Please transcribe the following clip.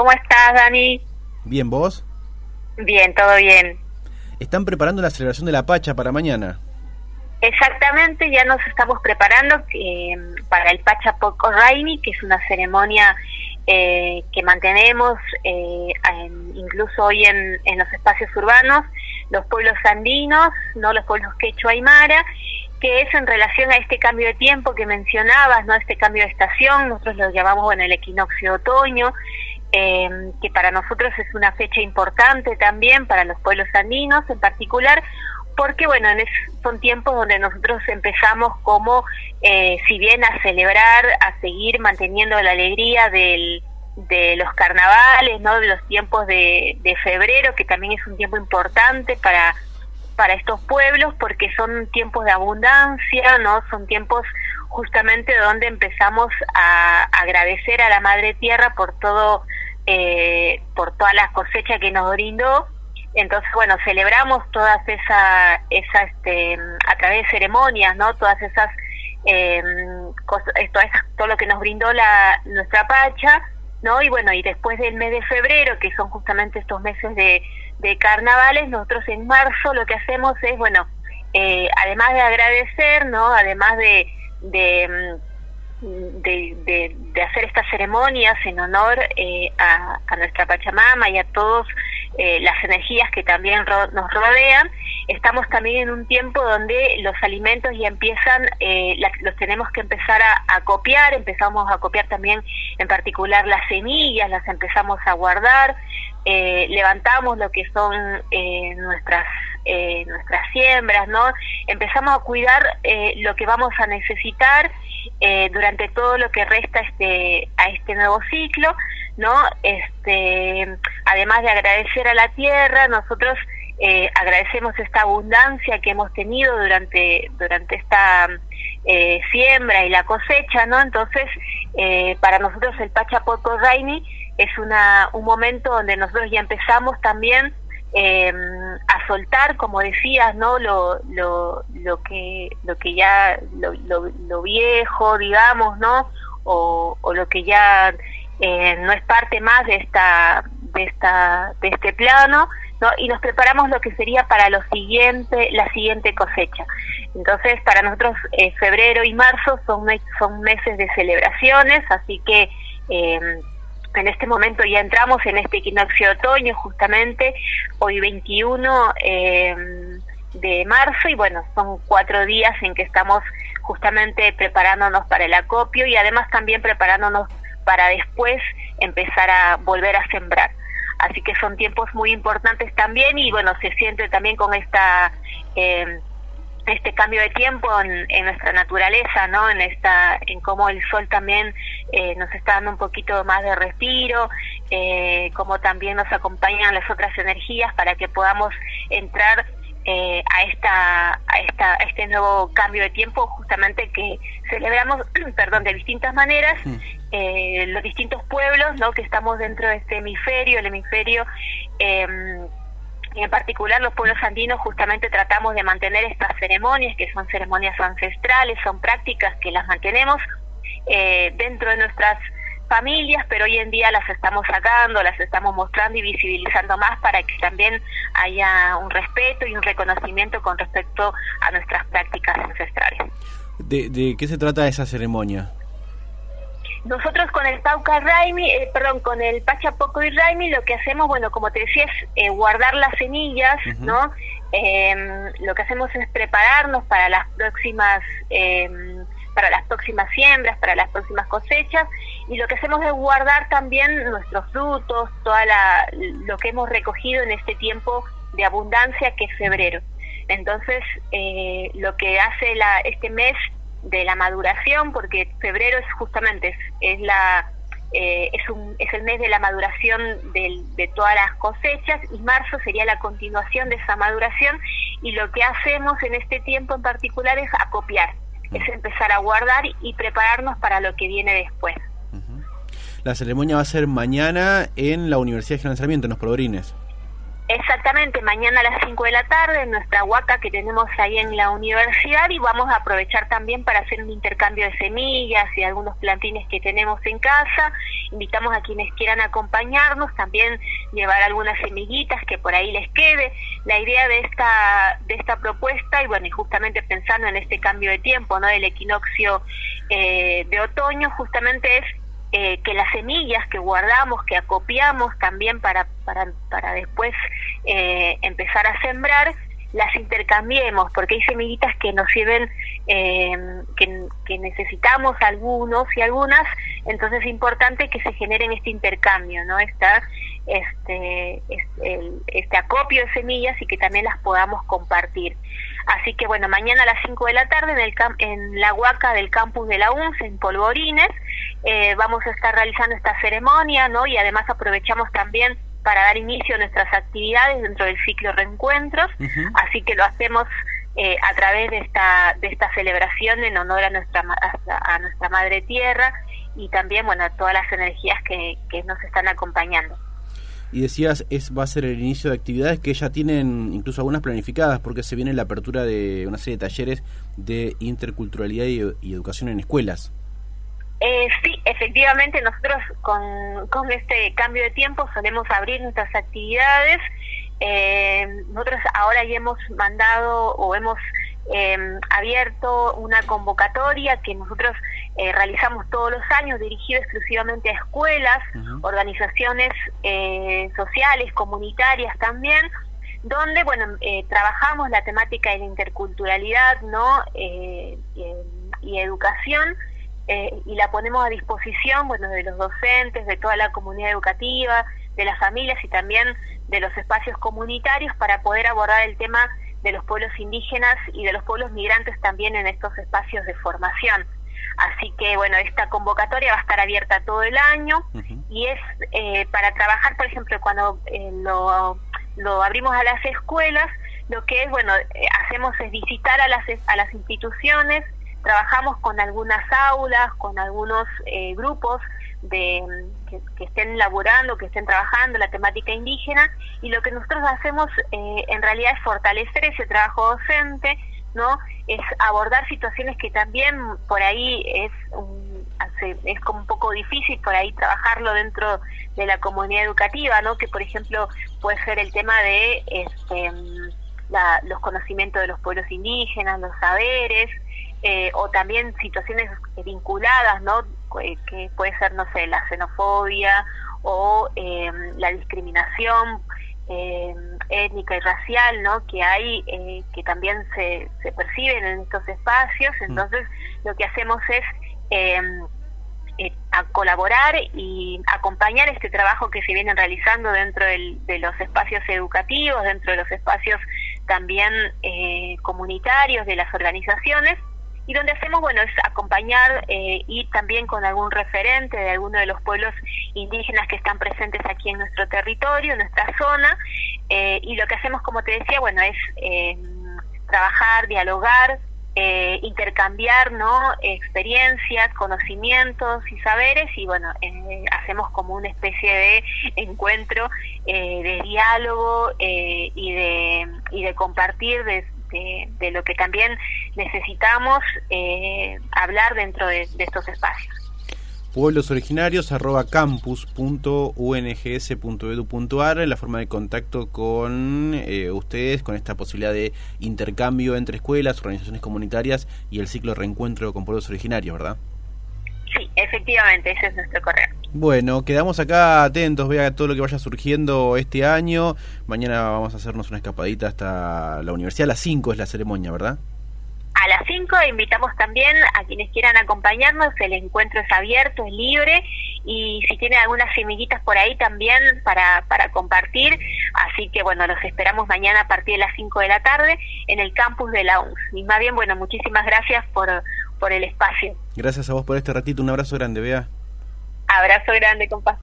¿Cómo estás, Dani? Bien, ¿vos? Bien, todo bien. Están preparando la celebración de la Pacha para mañana. Exactamente, ya nos estamos preparando eh, para el Pacha Poco Raimi, que es una ceremonia eh, que mantenemos eh, incluso hoy en, en, los espacios urbanos, los pueblos andinos, no los pueblos quechua y mara, que es en relación a este cambio de tiempo que mencionabas, no este cambio de estación, nosotros lo llamamos en el equinoccio de otoño, eh, que para nosotros es una fecha importante también, para los pueblos andinos en particular, porque bueno, son tiempos donde nosotros empezamos como, eh, si bien a celebrar, a seguir manteniendo la alegría del, de los carnavales, ¿no? de los tiempos de, de febrero, que también es un tiempo importante para para estos pueblos porque son tiempos de abundancia, ¿no? Son tiempos justamente donde empezamos a agradecer a la Madre Tierra por todo, eh, por todas las cosechas que nos brindó. Entonces, bueno, celebramos todas esas, esa, este, a través de ceremonias, ¿no? Todas esas, eh, cosas, todo lo que nos brindó la, nuestra Pacha, ¿no? Y bueno, y después del mes de febrero, que son justamente estos meses de, de carnavales, nosotros en marzo lo que hacemos es, bueno, eh, además de agradecer, ¿no? Además de, de, mm, de, hacer estas ceremonias en honor eh, a, a, nuestra Pachamama y a todas eh, las energías que también nos rodean, estamos también en un tiempo donde los alimentos ya empiezan, los tenemos que empezar a, a, copiar, empezamos a copiar también en particular las semillas, las empezamos a guardar, eh, levantamos lo que son eh, nuestras eh, nuestras siembras, ¿no? Empezamos a cuidar eh, lo que vamos a necesitar durante todo lo que resta este a este nuevo ciclo, ¿no? Este, además de agradecer a la tierra, nosotros agradecemos esta abundancia que hemos tenido durante durante esta siembra y la cosecha, ¿no? Entonces, para nosotros el Pachapoco Raini es una, un momento donde nosotros ya empezamos también eh, a soltar, como decías, ¿no? Lo, lo, lo que lo que ya lo, lo, viejo, digamos, ¿no? O, o lo que ya eh, no es parte más de esta de esta de este plano, ¿no? Y nos preparamos lo que sería para lo siguiente la siguiente cosecha. Entonces, para nosotros eh, febrero y marzo son son meses de celebraciones, así que eh, en este momento ya entramos en este equinoccio de otoño justamente, hoy 21 eh, de marzo y bueno, son cuatro días en que estamos justamente preparándonos para el acopio y además también preparándonos para después empezar a volver a sembrar. Así que son tiempos muy importantes también y bueno, se siente también con esta... Eh, este cambio de tiempo en, nuestra naturaleza, ¿no? En esta, en cómo el sol también eh, nos está dando un poquito más de respiro, eh, cómo también nos acompañan las otras energías para que podamos entrar eh, a esta, a esta, a este nuevo cambio de tiempo, justamente que celebramos, perdón, de distintas maneras, mm. eh, los distintos pueblos, ¿no? Que estamos dentro de este hemisferio, el hemisferio eh, en particular los pueblos andinos justamente tratamos de mantener estas ceremonias, que son ceremonias ancestrales, son prácticas que las mantenemos eh, dentro de nuestras familias, pero hoy en día las estamos sacando, las estamos mostrando y visibilizando más para que también haya un respeto y un reconocimiento con respecto a nuestras prácticas ancestrales. ¿De, de qué se trata esa ceremonia? Nosotros con el Pauca Raimi, eh, perdón, con el Pachapoco y Raimi, lo que hacemos, bueno, como te decía, es eh, guardar las semillas, ¿no? Em, lo que hacemos es prepararnos para las próximas em, para las próximas siembras, para las próximas cosechas, y lo que hacemos es guardar también nuestros frutos, toda la, lo que hemos recogido en este tiempo de abundancia que es febrero. Entonces, eh, lo que hace la, este mes de la maduración, porque febrero es justamente es, la eh, es, un, es el mes de la maduración de todas las cosechas y marzo sería la continuación de esa maduración y lo que hacemos en este tiempo en particular es acopiar, es empezar a guardar y prepararnos para lo que viene después. La ceremonia va a ser mañana en la Universidad de General Sarmiento, en los Progrines. Exactamente, mañana a las 5 de la tarde en nuestra huaca que tenemos ahí en la universidad y vamos a aprovechar también para hacer un intercambio de semillas y algunos plantines que tenemos en casa. Invitamos a quienes quieran acompañarnos, también llevar algunas semillitas que por ahí les quede. La idea de esta de esta propuesta y bueno, y justamente pensando en este cambio de tiempo, ¿no? del equinoccio eh, de otoño, justamente es eh, que las semillas que guardamos, que acopiamos también para, para, para después eh, empezar a sembrar, las intercambiemos, porque hay semillitas que nos sirven, eh, que, que, necesitamos algunos y algunas, entonces es importante que se generen este intercambio, ¿no? Esta, este, este, este acopio de semillas y que también las podamos compartir. Así que bueno, mañana a las 5 de la tarde en, el en la huaca del campus de la UNS en Polvorines eh, vamos a estar realizando esta ceremonia, ¿no? Y además aprovechamos también para dar inicio a nuestras actividades dentro del ciclo reencuentros, así que lo hacemos eh, a través de esta de esta celebración en honor a nuestra a, nuestra madre tierra y también bueno a todas las energías que, que nos están acompañando y decías es va a ser el inicio de actividades que ya tienen incluso algunas planificadas porque se viene la apertura de una serie de talleres de interculturalidad y, educación en escuelas. Eh, sí, efectivamente nosotros con, con, este cambio de tiempo solemos abrir nuestras actividades. Eh, nosotros ahora ya hemos mandado o hemos eh, abierto una convocatoria que nosotros eh, realizamos todos los años dirigido exclusivamente a escuelas, organizaciones eh, sociales, comunitarias también, donde bueno eh, trabajamos la temática de la interculturalidad no y, educación y la ponemos a disposición bueno de los docentes de toda la comunidad educativa de las familias y también de los espacios comunitarios para poder abordar el tema de los pueblos indígenas y de los pueblos migrantes también en estos espacios de formación. Así que bueno, esta convocatoria va a estar abierta todo el año y es eh, para trabajar, por ejemplo, cuando eh, lo, lo abrimos a las escuelas, lo que es, bueno, eh, hacemos es visitar a las, a las instituciones, trabajamos con algunas aulas, con algunos grupos de que, estén laborando, que estén trabajando la temática indígena y lo que nosotros hacemos en realidad es fortalecer ese trabajo docente, ¿no? Es abordar situaciones que también por ahí es es como un poco difícil por ahí trabajarlo dentro de la comunidad educativa, ¿no? Que por ejemplo puede ser el tema de este, los conocimientos de los pueblos indígenas, los saberes, eh, o también situaciones vinculadas, ¿no? Que puede ser, no sé, la xenofobia o eh, la discriminación eh, étnica y racial ¿no? que hay, eh, que también se, se perciben en estos espacios. Mm. Entonces, lo que hacemos es em, eh, a colaborar y acompañar este trabajo que se viene realizando dentro del, de los espacios educativos, dentro de los espacios también eh, comunitarios de las organizaciones y donde hacemos, bueno, es acompañar eh, y también con algún referente de alguno de los pueblos indígenas que están presentes aquí en nuestro territorio, en nuestra zona, eh, y lo que hacemos, como te decía, bueno, es eh, trabajar, dialogar, eh, intercambiar no experiencias conocimientos y saberes y bueno eh, hacemos como una especie de encuentro eh, de diálogo y de y de compartir de, de, lo que también necesitamos eh, hablar dentro de, estos espacios. Pueblos originarios arroba campus.ungs.edu.ar la forma de contacto con eh, ustedes, con esta posibilidad de intercambio entre escuelas, organizaciones comunitarias y el ciclo reencuentro con pueblos originarios, ¿verdad? Sí, efectivamente, ese es nuestro correo. Bueno, quedamos acá atentos, vea todo lo que vaya surgiendo este año. Mañana vamos a hacernos una escapadita hasta la universidad. A las 5 es la ceremonia, ¿verdad? A las 5 invitamos también a quienes quieran acompañarnos. El encuentro es abierto, es libre. Y si tienen algunas semillitas por ahí también para, para compartir. Así que bueno, los esperamos mañana a partir de las 5 de la tarde en el campus de la UNS. Y más bien, bueno, muchísimas gracias por, por el espacio. Gracias a vos por este ratito. Un abrazo grande, Bea. Abrazo grande, compa.